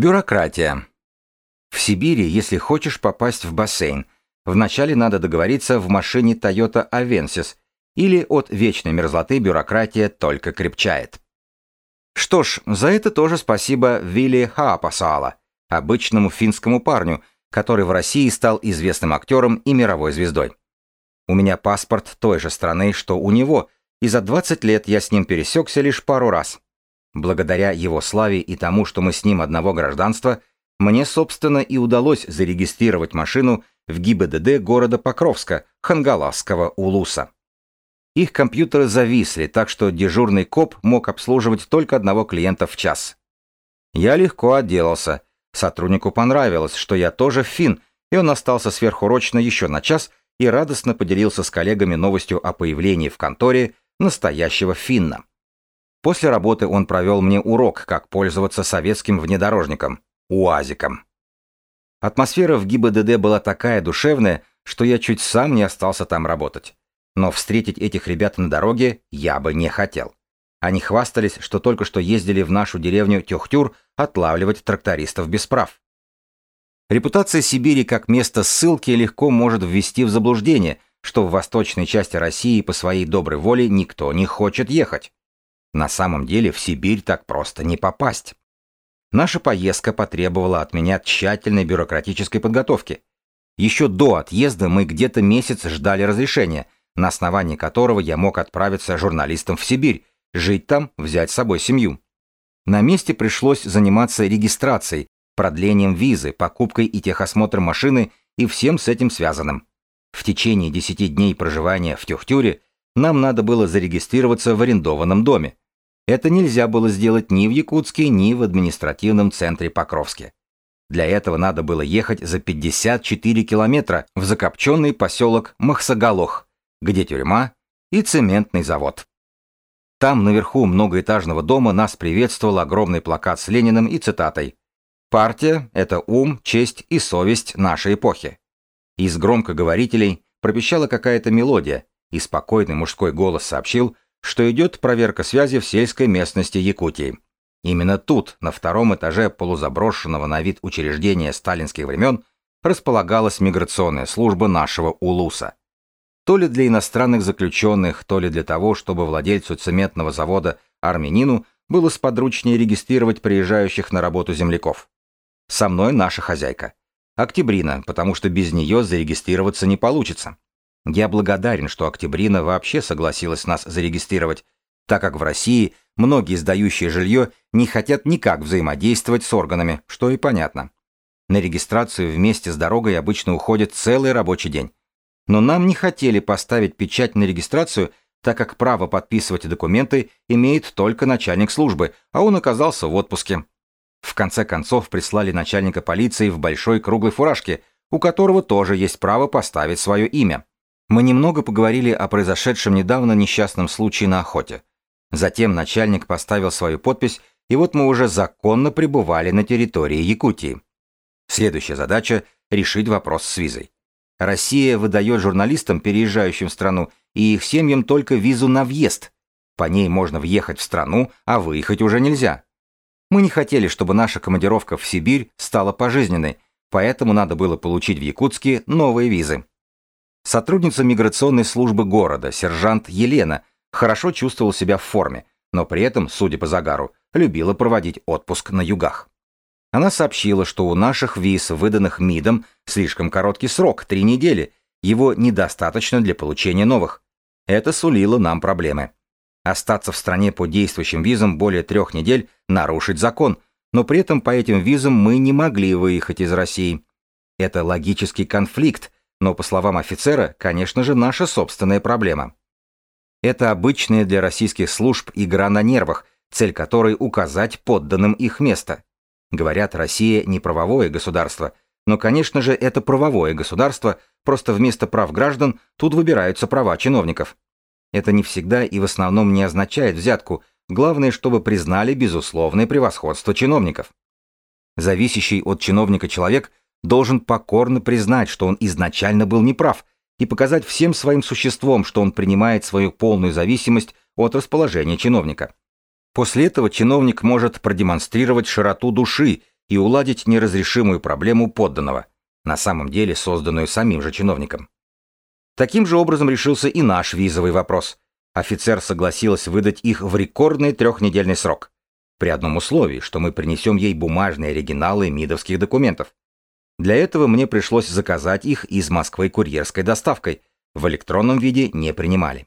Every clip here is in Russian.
Бюрократия. В Сибири, если хочешь попасть в бассейн, вначале надо договориться в машине Toyota Avensis, или от вечной мерзлоты бюрократия только крепчает. Что ж, за это тоже спасибо Вилли Хаапасала, обычному финскому парню, который в России стал известным актером и мировой звездой. У меня паспорт той же страны, что у него, и за 20 лет я с ним пересекся лишь пару раз. Благодаря его славе и тому, что мы с ним одного гражданства, мне, собственно, и удалось зарегистрировать машину в ГИБДД города Покровска, Хангаласского Улуса. Их компьютеры зависли, так что дежурный коп мог обслуживать только одного клиента в час. Я легко отделался. Сотруднику понравилось, что я тоже фин, и он остался сверхурочно еще на час и радостно поделился с коллегами новостью о появлении в конторе настоящего финна. После работы он провел мне урок, как пользоваться советским внедорожником, УАЗиком. Атмосфера в ГИБДД была такая душевная, что я чуть сам не остался там работать. Но встретить этих ребят на дороге я бы не хотел. Они хвастались, что только что ездили в нашу деревню Тюхтюр отлавливать трактористов без прав. Репутация Сибири как место ссылки легко может ввести в заблуждение, что в восточной части России по своей доброй воле никто не хочет ехать. На самом деле в Сибирь так просто не попасть. Наша поездка потребовала от меня тщательной бюрократической подготовки. Еще до отъезда мы где-то месяц ждали разрешения, на основании которого я мог отправиться журналистом в Сибирь, жить там, взять с собой семью. На месте пришлось заниматься регистрацией, продлением визы, покупкой и техосмотром машины и всем с этим связанным. В течение 10 дней проживания в Тюхтюре нам надо было зарегистрироваться в арендованном доме. Это нельзя было сделать ни в Якутске, ни в административном центре Покровске. Для этого надо было ехать за 54 километра в закопченный поселок Махсагалох, где тюрьма и цементный завод. Там, наверху многоэтажного дома, нас приветствовал огромный плакат с Лениным и цитатой «Партия – это ум, честь и совесть нашей эпохи». Из громкоговорителей пропищала какая-то мелодия, и спокойный мужской голос сообщил, что идет проверка связи в сельской местности Якутии. Именно тут, на втором этаже полузаброшенного на вид учреждения сталинских времен, располагалась миграционная служба нашего УЛУСа. То ли для иностранных заключенных, то ли для того, чтобы владельцу цементного завода армянину было сподручнее регистрировать приезжающих на работу земляков. Со мной наша хозяйка. Октябрина, потому что без нее зарегистрироваться не получится. Я благодарен, что Октябрина вообще согласилась нас зарегистрировать, так как в России многие сдающие жилье не хотят никак взаимодействовать с органами, что и понятно. На регистрацию вместе с дорогой обычно уходит целый рабочий день. Но нам не хотели поставить печать на регистрацию, так как право подписывать документы имеет только начальник службы, а он оказался в отпуске. В конце концов прислали начальника полиции в большой круглой фуражке, у которого тоже есть право поставить свое имя. Мы немного поговорили о произошедшем недавно несчастном случае на охоте. Затем начальник поставил свою подпись, и вот мы уже законно пребывали на территории Якутии. Следующая задача – решить вопрос с визой. Россия выдает журналистам, переезжающим в страну, и их семьям только визу на въезд. По ней можно въехать в страну, а выехать уже нельзя. Мы не хотели, чтобы наша командировка в Сибирь стала пожизненной, поэтому надо было получить в Якутске новые визы. Сотрудница миграционной службы города, сержант Елена, хорошо чувствовала себя в форме, но при этом, судя по загару, любила проводить отпуск на югах. Она сообщила, что у наших виз, выданных МИДом, слишком короткий срок, три недели, его недостаточно для получения новых. Это сулило нам проблемы. Остаться в стране по действующим визам более трех недель – нарушить закон, но при этом по этим визам мы не могли выехать из России. Это логический конфликт, но, по словам офицера, конечно же, наша собственная проблема. Это обычная для российских служб игра на нервах, цель которой указать подданным их место. Говорят, Россия не правовое государство, но, конечно же, это правовое государство, просто вместо прав граждан тут выбираются права чиновников. Это не всегда и в основном не означает взятку, главное, чтобы признали безусловное превосходство чиновников. Зависящий от чиновника человек должен покорно признать, что он изначально был неправ, и показать всем своим существом, что он принимает свою полную зависимость от расположения чиновника. После этого чиновник может продемонстрировать широту души и уладить неразрешимую проблему подданного, на самом деле созданную самим же чиновником. Таким же образом решился и наш визовый вопрос. Офицер согласилась выдать их в рекордный трехнедельный срок, при одном условии, что мы принесем ей бумажные оригиналы мидовских документов. Для этого мне пришлось заказать их из Москвы курьерской доставкой, в электронном виде не принимали.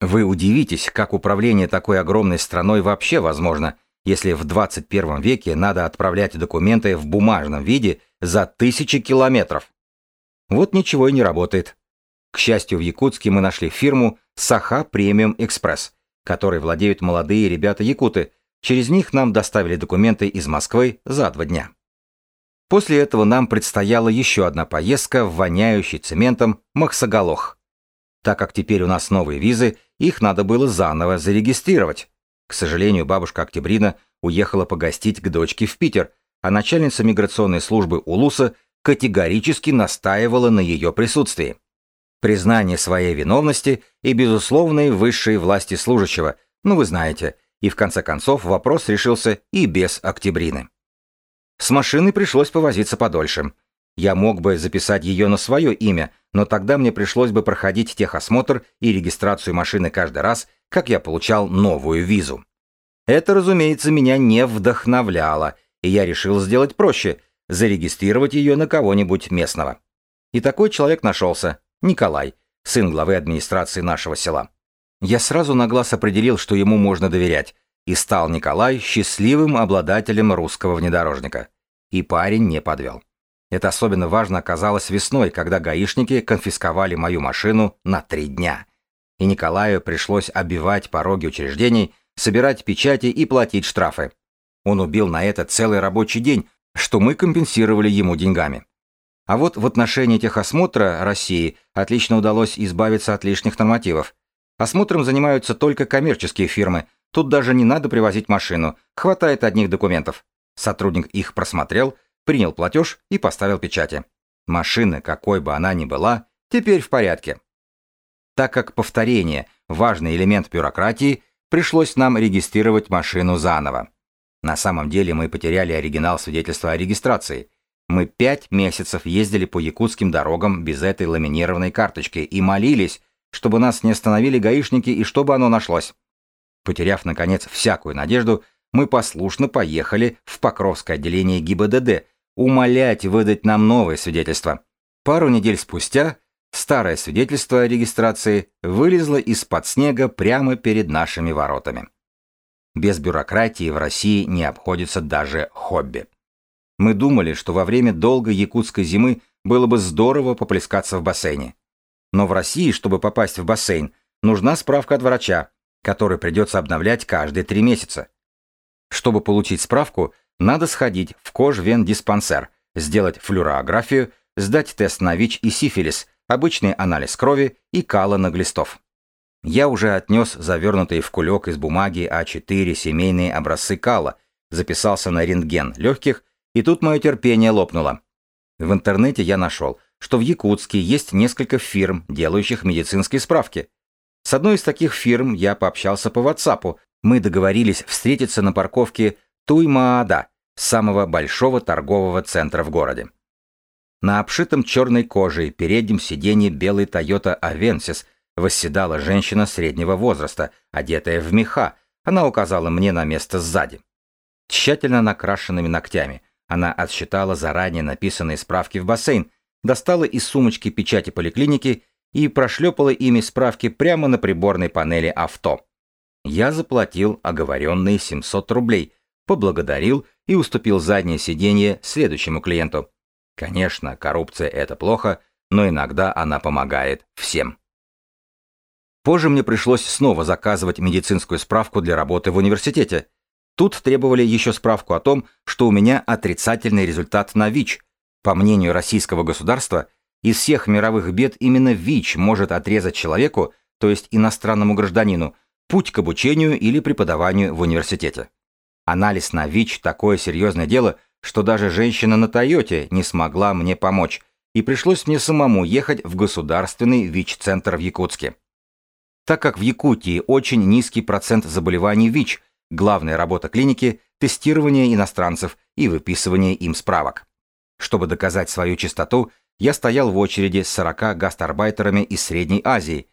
Вы удивитесь, как управление такой огромной страной вообще возможно, если в 21 веке надо отправлять документы в бумажном виде за тысячи километров. Вот ничего и не работает. К счастью, в Якутске мы нашли фирму Саха Премиум Экспресс, которой владеют молодые ребята-якуты. Через них нам доставили документы из Москвы за два дня. После этого нам предстояла еще одна поездка в воняющий цементом Махсоголох. Так как теперь у нас новые визы, их надо было заново зарегистрировать. К сожалению, бабушка Октябрина уехала погостить к дочке в Питер, а начальница миграционной службы Улуса категорически настаивала на ее присутствии. Признание своей виновности и безусловной высшей власти служащего, ну вы знаете, и в конце концов вопрос решился и без Октябрины. С машиной пришлось повозиться подольше. Я мог бы записать ее на свое имя, но тогда мне пришлось бы проходить техосмотр и регистрацию машины каждый раз, как я получал новую визу. Это, разумеется, меня не вдохновляло, и я решил сделать проще – зарегистрировать ее на кого-нибудь местного. И такой человек нашелся – Николай, сын главы администрации нашего села. Я сразу на глаз определил, что ему можно доверять, и стал Николай счастливым обладателем русского внедорожника. И парень не подвел. Это особенно важно оказалось весной, когда гаишники конфисковали мою машину на три дня. И Николаю пришлось обивать пороги учреждений, собирать печати и платить штрафы. Он убил на это целый рабочий день, что мы компенсировали ему деньгами. А вот в отношении техосмотра России отлично удалось избавиться от лишних нормативов. Осмотром занимаются только коммерческие фирмы, Тут даже не надо привозить машину, хватает одних документов. Сотрудник их просмотрел, принял платеж и поставил печати. Машина, какой бы она ни была, теперь в порядке. Так как повторение – важный элемент бюрократии, пришлось нам регистрировать машину заново. На самом деле мы потеряли оригинал свидетельства о регистрации. Мы пять месяцев ездили по якутским дорогам без этой ламинированной карточки и молились, чтобы нас не остановили гаишники и чтобы оно нашлось. Потеряв, наконец, всякую надежду, мы послушно поехали в Покровское отделение ГИБДД умолять выдать нам новое свидетельство. Пару недель спустя старое свидетельство о регистрации вылезло из-под снега прямо перед нашими воротами. Без бюрократии в России не обходится даже хобби. Мы думали, что во время долгой якутской зимы было бы здорово поплескаться в бассейне. Но в России, чтобы попасть в бассейн, нужна справка от врача, который придется обновлять каждые три месяца. Чтобы получить справку, надо сходить в кожвендиспансер, сделать флюорографию, сдать тест на ВИЧ и сифилис, обычный анализ крови и кала на глистов. Я уже отнес завернутые в кулек из бумаги А4 семейные образцы кала, записался на рентген легких, и тут мое терпение лопнуло. В интернете я нашел, что в Якутске есть несколько фирм, делающих медицинские справки. С одной из таких фирм я пообщался по WhatsApp. Мы договорились встретиться на парковке Туймаада, самого большого торгового центра в городе. На обшитом черной кожей переднем сиденье белой Toyota Avensis восседала женщина среднего возраста, одетая в меха. Она указала мне на место сзади. Тщательно накрашенными ногтями она отсчитала заранее написанные справки в бассейн, достала из сумочки печати поликлиники и прошлепала ими справки прямо на приборной панели авто. Я заплатил оговоренные 700 рублей, поблагодарил и уступил заднее сиденье следующему клиенту. Конечно, коррупция это плохо, но иногда она помогает всем. Позже мне пришлось снова заказывать медицинскую справку для работы в университете. Тут требовали еще справку о том, что у меня отрицательный результат на ВИЧ. По мнению российского государства, из всех мировых бед именно ВИЧ может отрезать человеку, то есть иностранному гражданину, путь к обучению или преподаванию в университете. Анализ на ВИЧ – такое серьезное дело, что даже женщина на Тойоте не смогла мне помочь, и пришлось мне самому ехать в государственный ВИЧ-центр в Якутске. Так как в Якутии очень низкий процент заболеваний ВИЧ, главная работа клиники тестирование иностранцев и выписывание им справок. Чтобы доказать свою чистоту, я стоял в очереди с 40 гастарбайтерами из Средней Азии,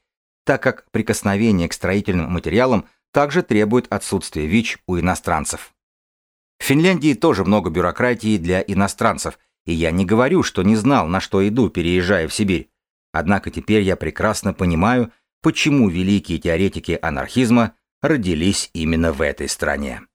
так как прикосновение к строительным материалам также требует отсутствия ВИЧ у иностранцев. В Финляндии тоже много бюрократии для иностранцев, и я не говорю, что не знал, на что иду, переезжая в Сибирь. Однако теперь я прекрасно понимаю, почему великие теоретики анархизма родились именно в этой стране.